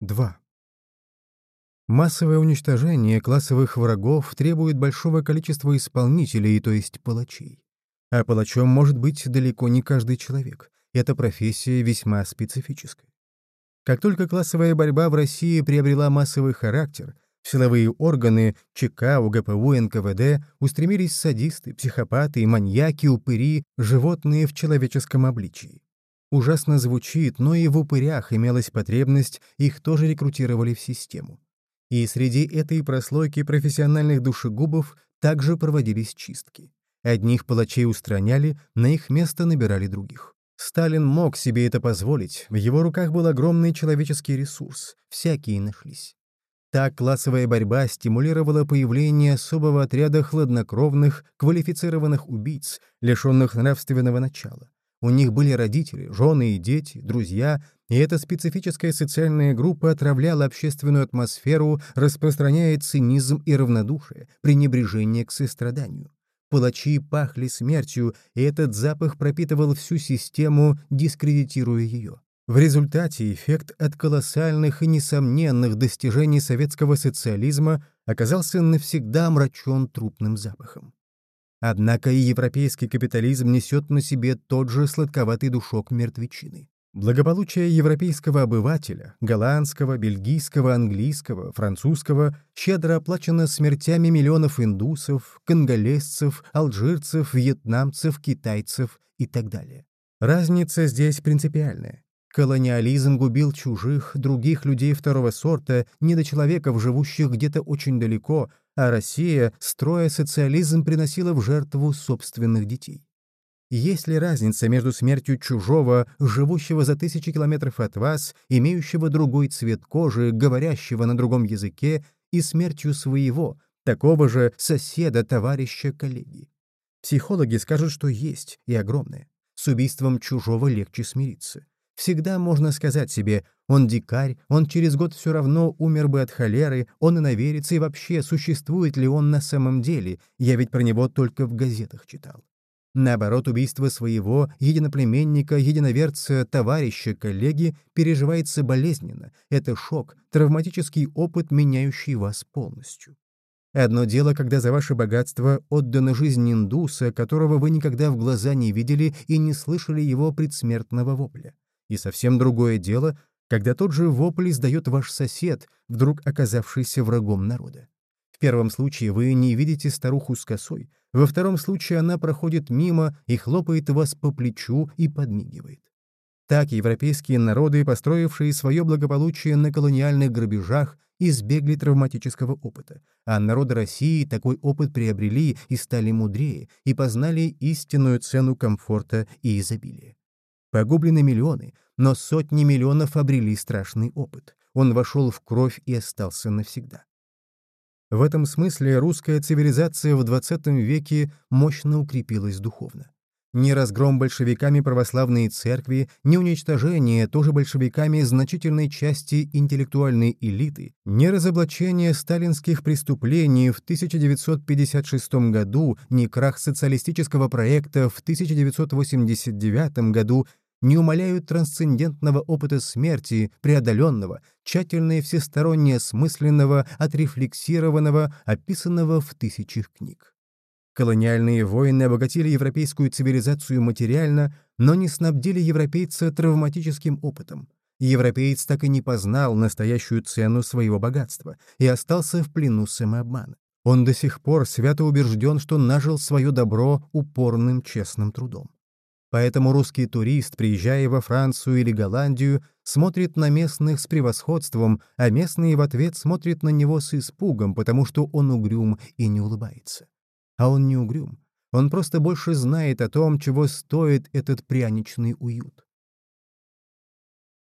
2. Массовое уничтожение классовых врагов требует большого количества исполнителей, то есть палачей. А палачом может быть далеко не каждый человек. Эта профессия весьма специфическая. Как только классовая борьба в России приобрела массовый характер, силовые органы ЧК, УГПУ, НКВД устремились садисты, психопаты, маньяки, упыри, животные в человеческом обличии. Ужасно звучит, но и в упырях имелась потребность, их тоже рекрутировали в систему. И среди этой прослойки профессиональных душегубов также проводились чистки. Одних палачей устраняли, на их место набирали других. Сталин мог себе это позволить, в его руках был огромный человеческий ресурс, всякие нашлись. Так классовая борьба стимулировала появление особого отряда хладнокровных, квалифицированных убийц, лишенных нравственного начала. У них были родители, жены и дети, друзья, и эта специфическая социальная группа отравляла общественную атмосферу, распространяя цинизм и равнодушие, пренебрежение к состраданию. Палачи пахли смертью, и этот запах пропитывал всю систему, дискредитируя ее. В результате эффект от колоссальных и несомненных достижений советского социализма оказался навсегда омрачен трупным запахом. Однако и европейский капитализм несет на себе тот же сладковатый душок мертвечины. Благополучие европейского обывателя, голландского, бельгийского, английского, французского, щедро оплачено смертями миллионов индусов, конголезцев, алжирцев, вьетнамцев, китайцев и так далее. Разница здесь принципиальная. Колониализм губил чужих, других людей второго сорта, недочеловеков, живущих где-то очень далеко, а Россия, строя социализм, приносила в жертву собственных детей. Есть ли разница между смертью чужого, живущего за тысячи километров от вас, имеющего другой цвет кожи, говорящего на другом языке, и смертью своего, такого же соседа, товарища, коллеги? Психологи скажут, что есть, и огромное. С убийством чужого легче смириться. Всегда можно сказать себе «он дикарь, он через год все равно умер бы от холеры, он иноверец, и вообще, существует ли он на самом деле, я ведь про него только в газетах читал». Наоборот, убийство своего единоплеменника, единоверца, товарища, коллеги переживается болезненно. Это шок, травматический опыт, меняющий вас полностью. Одно дело, когда за ваше богатство отдана жизнь индуса, которого вы никогда в глаза не видели и не слышали его предсмертного вопля. И совсем другое дело, когда тот же вопль издает ваш сосед, вдруг оказавшийся врагом народа. В первом случае вы не видите старуху с косой, во втором случае она проходит мимо и хлопает вас по плечу и подмигивает. Так европейские народы, построившие свое благополучие на колониальных грабежах, избегли травматического опыта, а народы России такой опыт приобрели и стали мудрее, и познали истинную цену комфорта и изобилия. Погублены миллионы, но сотни миллионов обрели страшный опыт. Он вошел в кровь и остался навсегда. В этом смысле русская цивилизация в XX веке мощно укрепилась духовно. Ни разгром большевиками православной церкви, ни уничтожение тоже большевиками значительной части интеллектуальной элиты, ни разоблачение сталинских преступлений в 1956 году, ни крах социалистического проекта в 1989 году не умаляют трансцендентного опыта смерти, преодоленного, тщательно и всесторонне осмысленного, отрефлексированного, описанного в тысячах книг. Колониальные войны обогатили европейскую цивилизацию материально, но не снабдили европейца травматическим опытом. Европеец так и не познал настоящую цену своего богатства и остался в плену самообмана. Он до сих пор свято убежден, что нажил свое добро упорным честным трудом. Поэтому русский турист, приезжая во Францию или Голландию, смотрит на местных с превосходством, а местные в ответ смотрят на него с испугом, потому что он угрюм и не улыбается. А он не угрюм. Он просто больше знает о том, чего стоит этот пряничный уют.